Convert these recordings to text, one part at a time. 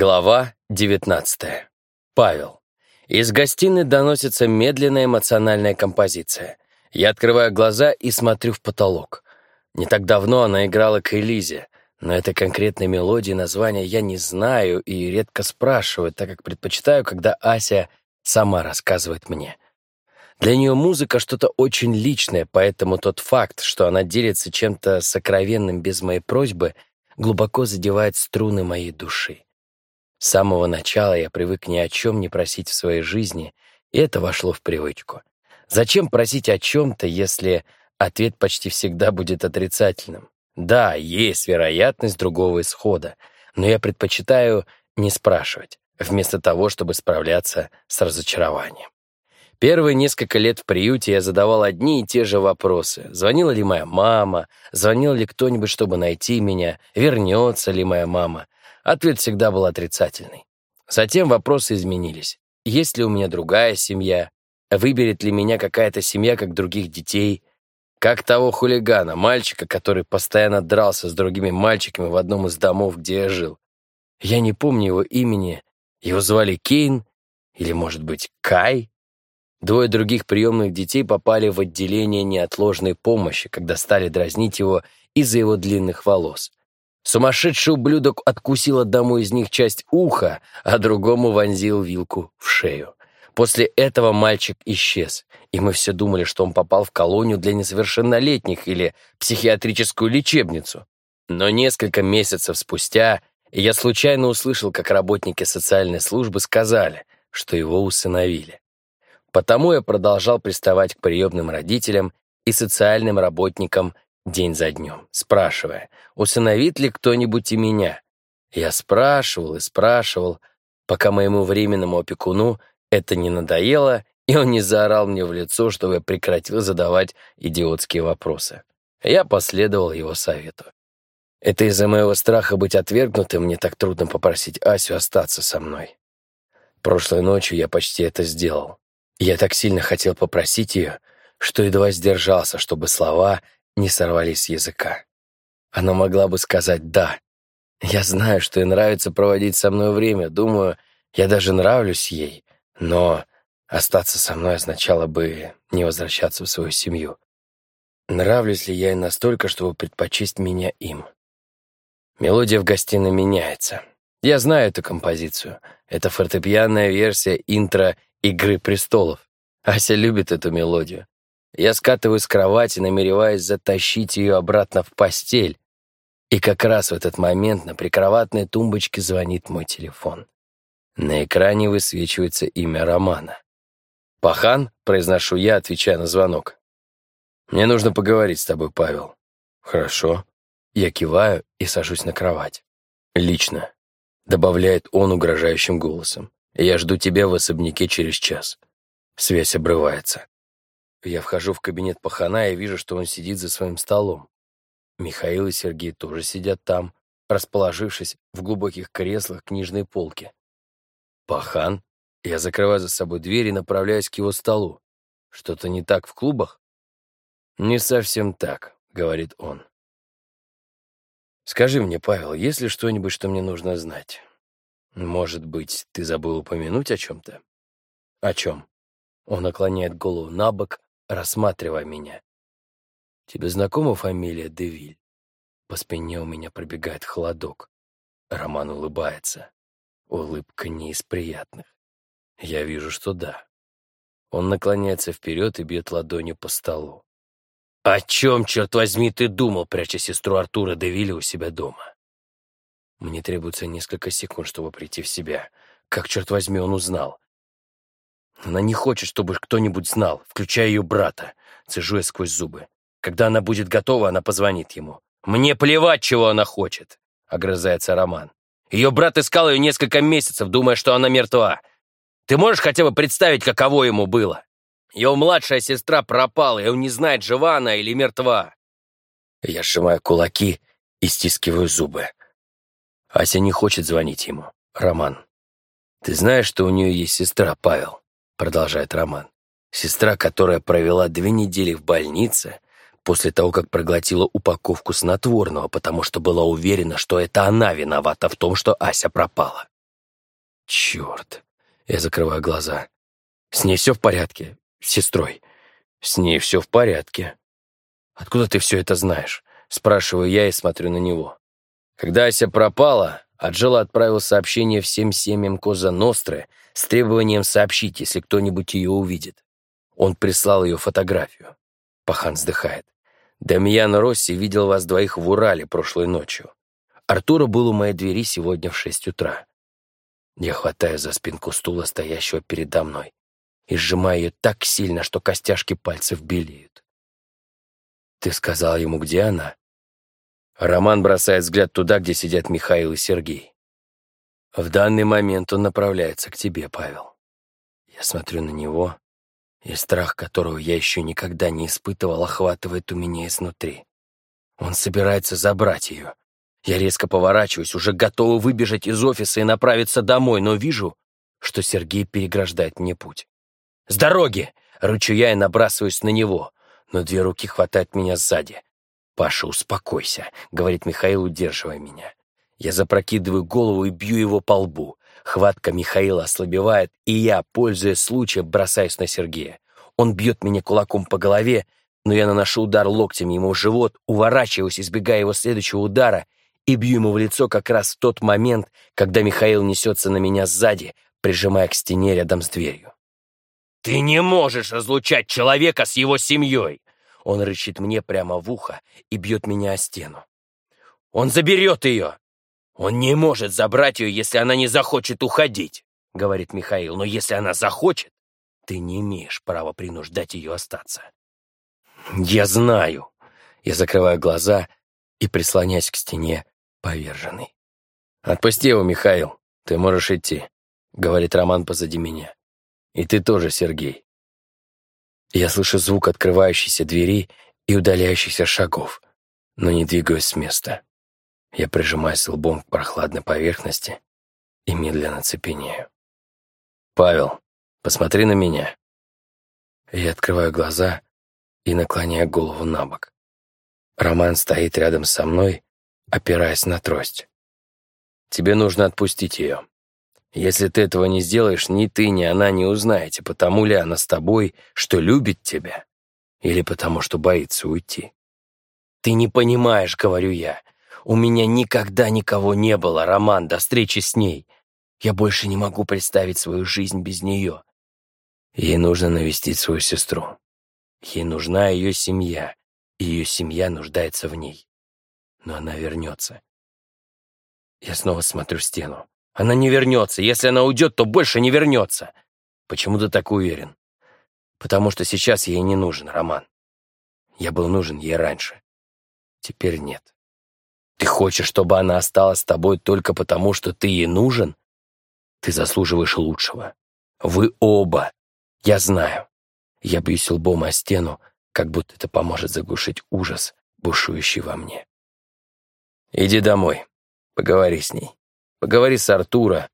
Глава 19. Павел. Из гостиной доносится медленная эмоциональная композиция. Я открываю глаза и смотрю в потолок. Не так давно она играла к Элизе, но этой конкретной мелодии названия я не знаю и редко спрашиваю, так как предпочитаю, когда Ася сама рассказывает мне. Для нее музыка что-то очень личное, поэтому тот факт, что она делится чем-то сокровенным без моей просьбы, глубоко задевает струны моей души. С самого начала я привык ни о чем не просить в своей жизни, и это вошло в привычку. Зачем просить о чем-то, если ответ почти всегда будет отрицательным? Да, есть вероятность другого исхода, но я предпочитаю не спрашивать, вместо того, чтобы справляться с разочарованием. Первые несколько лет в приюте я задавал одни и те же вопросы. Звонила ли моя мама? Звонил ли кто-нибудь, чтобы найти меня? Вернется ли моя мама? Ответ всегда был отрицательный. Затем вопросы изменились. Есть ли у меня другая семья? Выберет ли меня какая-то семья, как других детей? Как того хулигана, мальчика, который постоянно дрался с другими мальчиками в одном из домов, где я жил. Я не помню его имени. Его звали Кейн или, может быть, Кай? Двое других приемных детей попали в отделение неотложной помощи, когда стали дразнить его из-за его длинных волос. Сумасшедший ублюдок откусил одному из них часть уха, а другому вонзил вилку в шею. После этого мальчик исчез, и мы все думали, что он попал в колонию для несовершеннолетних или психиатрическую лечебницу. Но несколько месяцев спустя я случайно услышал, как работники социальной службы сказали, что его усыновили. Потому я продолжал приставать к приемным родителям и социальным работникам день за днем, спрашивая, усыновит ли кто-нибудь и меня. Я спрашивал и спрашивал, пока моему временному опекуну это не надоело, и он не заорал мне в лицо, чтобы я прекратил задавать идиотские вопросы. Я последовал его совету. Это из-за моего страха быть отвергнутым мне так трудно попросить Асю остаться со мной. Прошлой ночью я почти это сделал. Я так сильно хотел попросить ее, что едва сдержался, чтобы слова не сорвались с языка. Она могла бы сказать «да». Я знаю, что ей нравится проводить со мной время, думаю, я даже нравлюсь ей, но остаться со мной означало бы не возвращаться в свою семью. Нравлюсь ли я ей настолько, чтобы предпочесть меня им? Мелодия в гостиной меняется. Я знаю эту композицию. Это фортепианная версия интро «Игры престолов». Ася любит эту мелодию. Я скатываюсь с кровати, намереваясь затащить ее обратно в постель. И как раз в этот момент на прикроватной тумбочке звонит мой телефон. На экране высвечивается имя Романа. «Пахан?» — произношу я, отвечая на звонок. «Мне нужно поговорить с тобой, Павел». «Хорошо». Я киваю и сажусь на кровать. «Лично», — добавляет он угрожающим голосом. «Я жду тебя в особняке через час». Связь обрывается. Я вхожу в кабинет пахана и вижу, что он сидит за своим столом. Михаил и Сергей тоже сидят там, расположившись в глубоких креслах книжной полки. Пахан? Я закрываю за собой дверь и направляюсь к его столу. Что-то не так в клубах? Не совсем так, говорит он. Скажи мне, Павел, есть ли что-нибудь, что мне нужно знать? Может быть, ты забыл упомянуть о чем-то? О чем? Он наклоняет голову на бок, рассматривая меня. «Тебе знакома фамилия Девиль?» По спине у меня пробегает холодок. Роман улыбается. Улыбка не из приятных. Я вижу, что да. Он наклоняется вперед и бьет ладонью по столу. «О чем, черт возьми, ты думал, пряча сестру Артура Девиля у себя дома?» Мне требуется несколько секунд, чтобы прийти в себя. Как, черт возьми, он узнал? Она не хочет, чтобы кто-нибудь знал, включая ее брата. Цежу я сквозь зубы. Когда она будет готова, она позвонит ему. «Мне плевать, чего она хочет», — огрызается Роман. «Ее брат искал ее несколько месяцев, думая, что она мертва. Ты можешь хотя бы представить, каково ему было? Его младшая сестра пропала, и он не знает, жива она или мертва». Я сжимаю кулаки и стискиваю зубы. Ася не хочет звонить ему. Роман, ты знаешь, что у нее есть сестра, Павел? Продолжает Роман. Сестра, которая провела две недели в больнице после того, как проглотила упаковку снотворного, потому что была уверена, что это она виновата в том, что Ася пропала. Черт. Я закрываю глаза. С ней все в порядке? Сестрой? С ней все в порядке. Откуда ты все это знаешь? Спрашиваю я и смотрю на него. Когда Ася пропала, Аджела отправил сообщение всем семьям Коза Ностры с требованием сообщить, если кто-нибудь ее увидит. Он прислал ее фотографию. Пахан вздыхает. Дамьян Росси видел вас двоих в Урале прошлой ночью. Артура был у моей двери сегодня в шесть утра. Я хватаю за спинку стула, стоящего передо мной, и сжимаю ее так сильно, что костяшки пальцев белеют. «Ты сказал ему, где она?» Роман бросает взгляд туда, где сидят Михаил и Сергей. «В данный момент он направляется к тебе, Павел». Я смотрю на него, и страх, которого я еще никогда не испытывал, охватывает у меня изнутри. Он собирается забрать ее. Я резко поворачиваюсь, уже готова выбежать из офиса и направиться домой, но вижу, что Сергей переграждает мне путь. «С дороги!» — рычу я и набрасываюсь на него, но две руки хватают меня сзади. «Паша, успокойся», — говорит Михаил, удерживая меня. Я запрокидываю голову и бью его по лбу. Хватка Михаила ослабевает, и я, пользуясь случаем, бросаюсь на Сергея. Он бьет меня кулаком по голове, но я наношу удар локтем ему в живот, уворачиваюсь, избегая его следующего удара, и бью ему в лицо как раз в тот момент, когда Михаил несется на меня сзади, прижимая к стене рядом с дверью. «Ты не можешь разлучать человека с его семьей!» Он рычит мне прямо в ухо и бьет меня о стену. «Он заберет ее! Он не может забрать ее, если она не захочет уходить!» — говорит Михаил. «Но если она захочет, ты не имеешь права принуждать ее остаться». «Я знаю!» Я закрываю глаза и прислоняюсь к стене, поверженный. «Отпусти его, Михаил, ты можешь идти», — говорит Роман позади меня. «И ты тоже, Сергей». Я слышу звук открывающейся двери и удаляющихся шагов, но не двигаюсь с места. Я прижимаюсь лбом к прохладной поверхности и медленно цепенею. «Павел, посмотри на меня». Я открываю глаза и наклоняю голову на бок. Роман стоит рядом со мной, опираясь на трость. «Тебе нужно отпустить ее. Если ты этого не сделаешь, ни ты, ни она не узнаете, потому ли она с тобой, что любит тебя, или потому что боится уйти. Ты не понимаешь, говорю я. У меня никогда никого не было, Роман, до встречи с ней. Я больше не могу представить свою жизнь без нее. Ей нужно навестить свою сестру. Ей нужна ее семья, ее семья нуждается в ней. Но она вернется. Я снова смотрю в стену. Она не вернется. Если она уйдет, то больше не вернется. Почему ты так уверен? Потому что сейчас ей не нужен Роман. Я был нужен ей раньше. Теперь нет. Ты хочешь, чтобы она осталась с тобой только потому, что ты ей нужен? Ты заслуживаешь лучшего. Вы оба. Я знаю. Я бьюсь лбом о стену, как будто это поможет заглушить ужас, бушующий во мне. Иди домой. Поговори с ней. Поговори с Артура.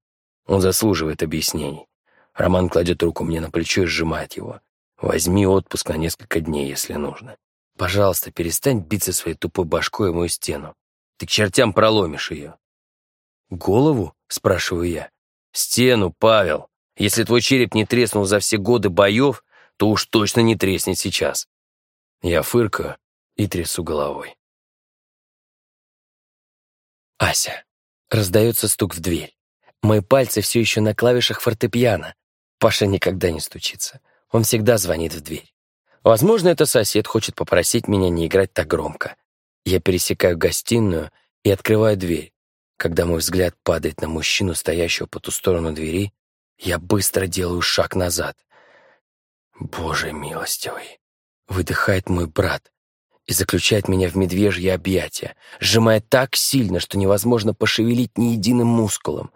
Он заслуживает объяснений. Роман кладет руку мне на плечо и сжимает его. Возьми отпуск на несколько дней, если нужно. Пожалуйста, перестань биться своей тупой башкой о мою стену. Ты к чертям проломишь ее. Голову? Спрашиваю я. Стену, Павел. Если твой череп не треснул за все годы боев, то уж точно не треснет сейчас. Я фыркаю и трясу головой. Ася. Раздается стук в дверь. Мои пальцы все еще на клавишах фортепиано. Паша никогда не стучится. Он всегда звонит в дверь. Возможно, это сосед хочет попросить меня не играть так громко. Я пересекаю гостиную и открываю дверь. Когда мой взгляд падает на мужчину, стоящего по ту сторону двери, я быстро делаю шаг назад. «Боже милостивый!» — выдыхает мой брат и заключает меня в медвежье объятия, сжимая так сильно, что невозможно пошевелить ни единым мускулом.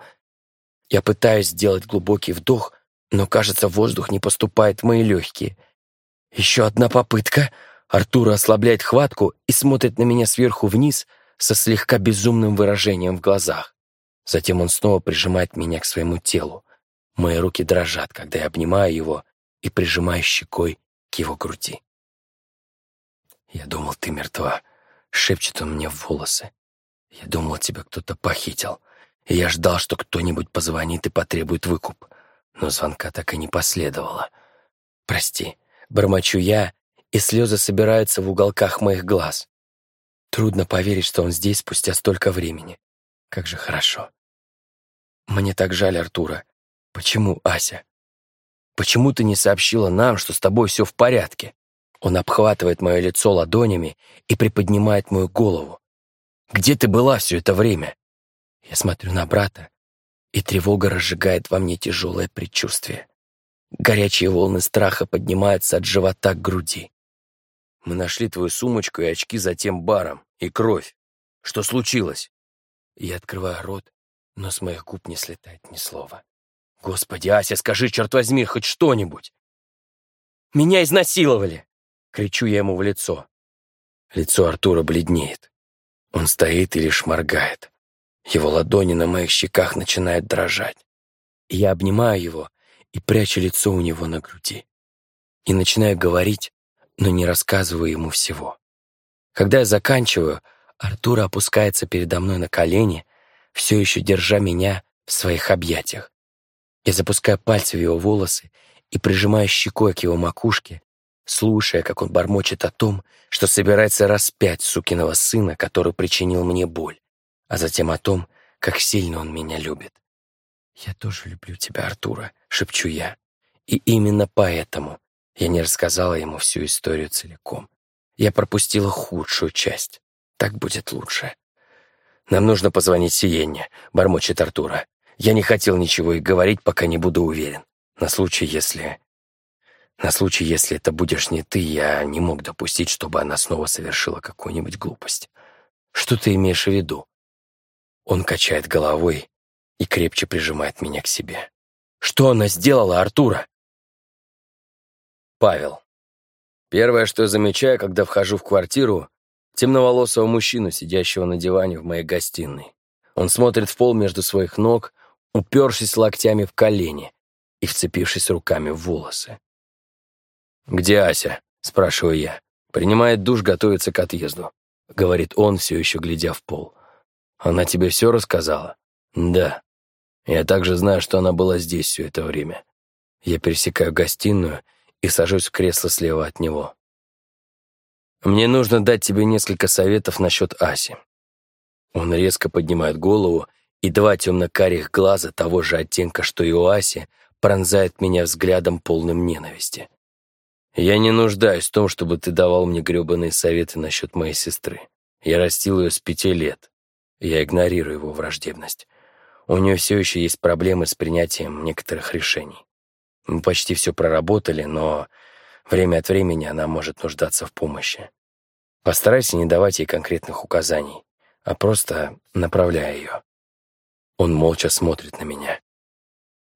Я пытаюсь сделать глубокий вдох, но, кажется, воздух не поступает в мои легкие. Еще одна попытка. Артур ослабляет хватку и смотрит на меня сверху вниз со слегка безумным выражением в глазах. Затем он снова прижимает меня к своему телу. Мои руки дрожат, когда я обнимаю его и прижимаю щекой к его груди. «Я думал, ты мертва», — шепчет он мне в волосы. «Я думал, тебя кто-то похитил. И я ждал, что кто-нибудь позвонит и потребует выкуп. Но звонка так и не последовало. «Прости», — бормочу я, и слезы собираются в уголках моих глаз. Трудно поверить, что он здесь спустя столько времени. Как же хорошо. Мне так жаль Артура. Почему, Ася? Почему ты не сообщила нам, что с тобой все в порядке? Он обхватывает мое лицо ладонями и приподнимает мою голову. Где ты была все это время? Я смотрю на брата, и тревога разжигает во мне тяжелое предчувствие. Горячие волны страха поднимаются от живота к груди. Мы нашли твою сумочку и очки за тем баром, и кровь. Что случилось? Я открываю рот, но с моих губ не слетает ни слова. Господи, Ася, скажи, черт возьми, хоть что-нибудь. Меня изнасиловали! Кричу я ему в лицо. Лицо Артура бледнеет. Он стоит и лишь моргает. Его ладони на моих щеках начинают дрожать. Я обнимаю его и прячу лицо у него на груди. И начинаю говорить, но не рассказываю ему всего. Когда я заканчиваю, Артур опускается передо мной на колени, все еще держа меня в своих объятиях. Я запускаю пальцы в его волосы и прижимаю щекой к его макушке, слушая, как он бормочет о том, что собирается распять сукиного сына, который причинил мне боль, а затем о том, как сильно он меня любит. «Я тоже люблю тебя, Артура», — шепчу я. И именно поэтому я не рассказала ему всю историю целиком. Я пропустила худшую часть. Так будет лучше. «Нам нужно позвонить Сиенне», — бормочет Артура. «Я не хотел ничего и говорить, пока не буду уверен. На случай, если... На случай, если это будешь не ты, я не мог допустить, чтобы она снова совершила какую-нибудь глупость. Что ты имеешь в виду?» Он качает головой и крепче прижимает меня к себе. «Что она сделала, Артура?» Павел. Первое, что замечаю, когда вхожу в квартиру, темноволосого мужчину, сидящего на диване в моей гостиной. Он смотрит в пол между своих ног, упершись локтями в колени и вцепившись руками в волосы. «Где Ася?» — спрашиваю я. «Принимает душ, готовится к отъезду», — говорит он, все еще глядя в пол. «Она тебе все рассказала?» «Да. Я также знаю, что она была здесь все это время. Я пересекаю гостиную и сажусь в кресло слева от него. Мне нужно дать тебе несколько советов насчет Аси. Он резко поднимает голову, и два темно-карих глаза того же оттенка, что и у Аси, пронзают меня взглядом полным ненависти. Я не нуждаюсь в том, чтобы ты давал мне гребаные советы насчет моей сестры. Я растил ее с пяти лет. Я игнорирую его враждебность. У нее все еще есть проблемы с принятием некоторых решений. Мы почти все проработали, но Время от времени она может нуждаться в помощи. Постарайся не давать ей конкретных указаний, а просто направляй ее. Он молча смотрит на меня.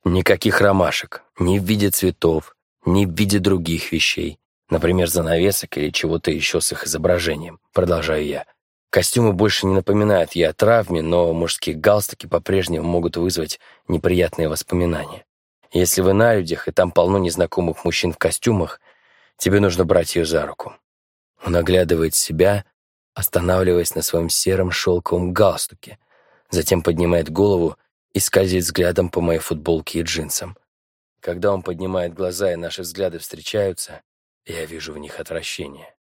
Никаких ромашек, ни в виде цветов, ни в виде других вещей, например, занавесок или чего-то еще с их изображением, продолжаю я. Костюмы больше не напоминают ей о травме, но мужские галстуки по-прежнему могут вызвать неприятные воспоминания. Если вы на людях, и там полно незнакомых мужчин в костюмах, Тебе нужно брать ее за руку». Он оглядывает себя, останавливаясь на своем сером шелковом галстуке, затем поднимает голову и скользит взглядом по моей футболке и джинсам. Когда он поднимает глаза и наши взгляды встречаются, я вижу в них отвращение.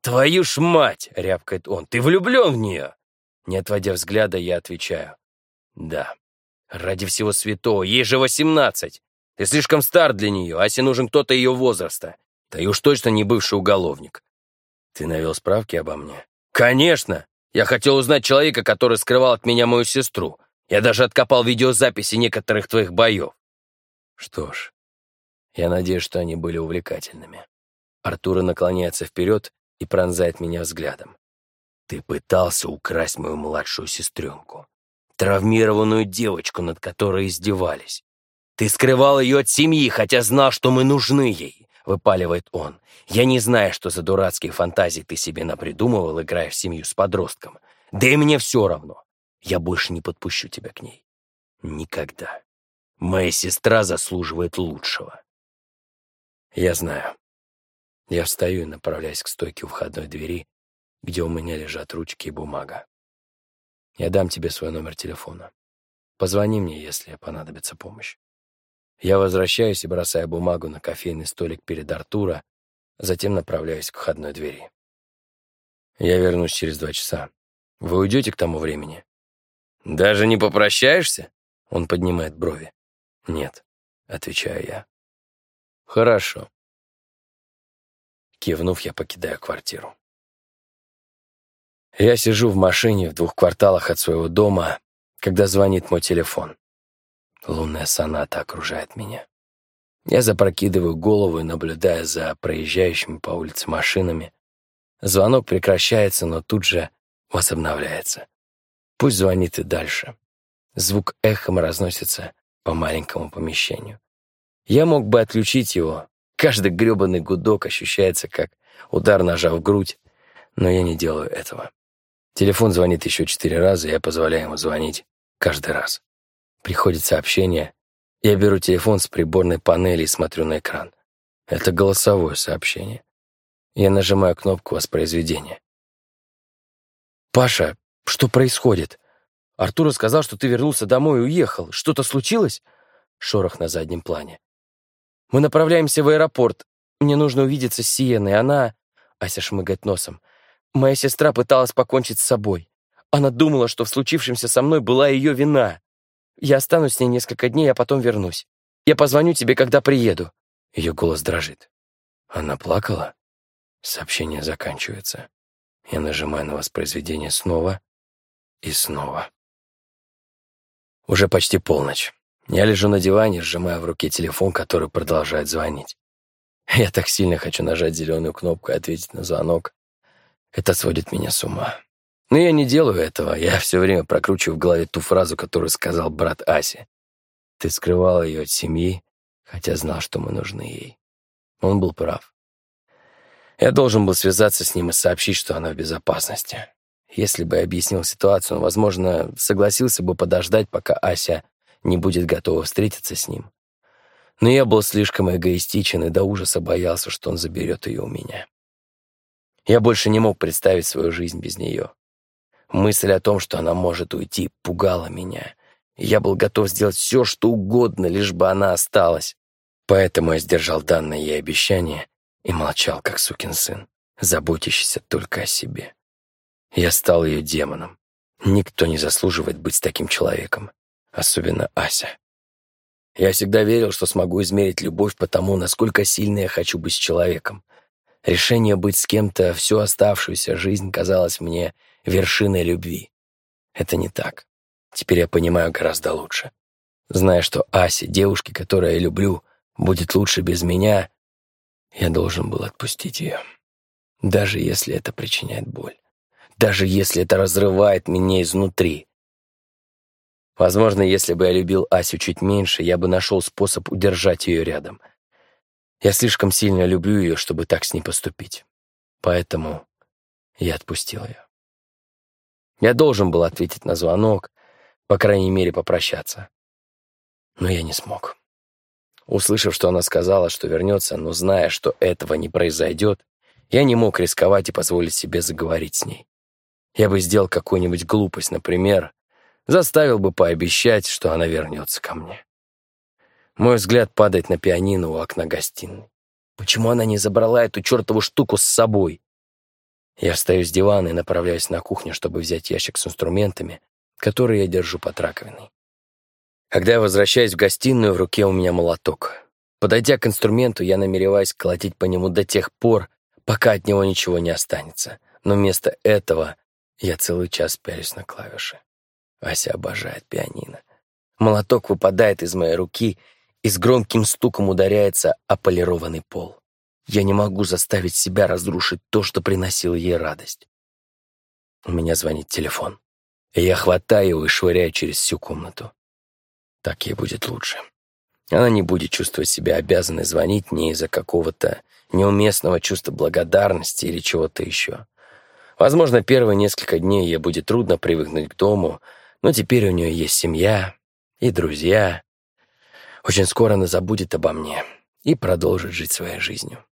«Твою ж мать!» — рявкает он. «Ты влюблен в нее?» Не отводя взгляда, я отвечаю. «Да. Ради всего святого, ей же восемнадцать. Ты слишком стар для нее, Асе нужен кто-то ее возраста. Да и уж точно не бывший уголовник. Ты навел справки обо мне? Конечно! Я хотел узнать человека, который скрывал от меня мою сестру. Я даже откопал видеозаписи некоторых твоих боев. Что ж, я надеюсь, что они были увлекательными. Артура наклоняется вперед и пронзает меня взглядом. Ты пытался украсть мою младшую сестренку. Травмированную девочку, над которой издевались. Ты скрывал ее от семьи, хотя знал, что мы нужны ей выпаливает он. «Я не знаю, что за дурацкие фантазии ты себе напридумывал, играя в семью с подростком. Да и мне все равно. Я больше не подпущу тебя к ней. Никогда. Моя сестра заслуживает лучшего». «Я знаю». Я встаю и направляюсь к стойке у входной двери, где у меня лежат ручки и бумага. Я дам тебе свой номер телефона. Позвони мне, если понадобится помощь. Я возвращаюсь и бросаю бумагу на кофейный столик перед Артура, затем направляюсь к входной двери. Я вернусь через два часа. Вы уйдете к тому времени? Даже не попрощаешься? Он поднимает брови. Нет, отвечаю я. Хорошо. Кивнув, я покидаю квартиру. Я сижу в машине в двух кварталах от своего дома, когда звонит мой телефон. Лунная соната окружает меня. Я запрокидываю голову и наблюдаю за проезжающими по улице машинами. Звонок прекращается, но тут же возобновляется. Пусть звонит и дальше. Звук эхом разносится по маленькому помещению. Я мог бы отключить его. Каждый грёбаный гудок ощущается как удар ножа в грудь, но я не делаю этого. Телефон звонит еще четыре раза, и я позволяю ему звонить каждый раз. Приходит сообщение. Я беру телефон с приборной панели и смотрю на экран. Это голосовое сообщение. Я нажимаю кнопку воспроизведения. «Паша, что происходит? Артур сказал, что ты вернулся домой и уехал. Что-то случилось?» Шорох на заднем плане. «Мы направляемся в аэропорт. Мне нужно увидеться с Сиеной. Она...» Ася шмыгает носом. «Моя сестра пыталась покончить с собой. Она думала, что в случившемся со мной была ее вина. Я останусь с ней несколько дней, а потом вернусь. Я позвоню тебе, когда приеду». Ее голос дрожит. Она плакала? Сообщение заканчивается. Я нажимаю на воспроизведение снова и снова. Уже почти полночь. Я лежу на диване, сжимая в руке телефон, который продолжает звонить. Я так сильно хочу нажать зеленую кнопку и ответить на звонок. Это сводит меня с ума. Но я не делаю этого. Я все время прокручиваю в голове ту фразу, которую сказал брат Аси. Ты скрывал ее от семьи, хотя знал, что мы нужны ей. Он был прав. Я должен был связаться с ним и сообщить, что она в безопасности. Если бы я объяснил ситуацию, он, возможно, согласился бы подождать, пока Ася не будет готова встретиться с ним. Но я был слишком эгоистичен и до ужаса боялся, что он заберет ее у меня. Я больше не мог представить свою жизнь без нее. Мысль о том, что она может уйти, пугала меня. Я был готов сделать все, что угодно, лишь бы она осталась. Поэтому я сдержал данное ей обещание и молчал, как сукин сын, заботящийся только о себе. Я стал ее демоном. Никто не заслуживает быть таким человеком, особенно Ася. Я всегда верил, что смогу измерить любовь по тому, насколько сильно я хочу быть с человеком. Решение быть с кем-то всю оставшуюся жизнь казалось мне вершиной любви. Это не так. Теперь я понимаю гораздо лучше. Зная, что Асе, девушке, которую я люблю, будет лучше без меня, я должен был отпустить ее. Даже если это причиняет боль. Даже если это разрывает меня изнутри. Возможно, если бы я любил Асю чуть меньше, я бы нашел способ удержать ее рядом. Я слишком сильно люблю ее, чтобы так с ней поступить. Поэтому я отпустил ее. Я должен был ответить на звонок, по крайней мере, попрощаться. Но я не смог. Услышав, что она сказала, что вернется, но зная, что этого не произойдет, я не мог рисковать и позволить себе заговорить с ней. Я бы сделал какую-нибудь глупость, например, заставил бы пообещать, что она вернется ко мне. Мой взгляд падает на пианино у окна гостиной. Почему она не забрала эту чертову штуку с собой? Я встаю с дивана и направляюсь на кухню, чтобы взять ящик с инструментами, которые я держу под раковиной. Когда я возвращаюсь в гостиную, в руке у меня молоток. Подойдя к инструменту, я намереваюсь колотить по нему до тех пор, пока от него ничего не останется. Но вместо этого я целый час пялюсь на клавиши. Ася обожает пианино. Молоток выпадает из моей руки, и с громким стуком ударяется о полированный пол. Я не могу заставить себя разрушить то, что приносило ей радость. У меня звонит телефон, я хватаю его и швыряю через всю комнату. Так ей будет лучше. Она не будет чувствовать себя обязанной звонить мне из-за какого-то неуместного чувства благодарности или чего-то еще. Возможно, первые несколько дней ей будет трудно привыкнуть к дому, но теперь у нее есть семья и друзья, очень скоро она забудет обо мне и продолжит жить своей жизнью.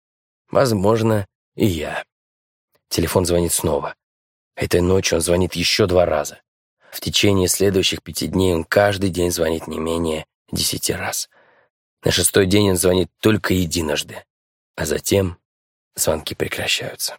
Возможно, и я. Телефон звонит снова. Этой ночью он звонит еще два раза. В течение следующих пяти дней он каждый день звонит не менее десяти раз. На шестой день он звонит только единожды, а затем звонки прекращаются.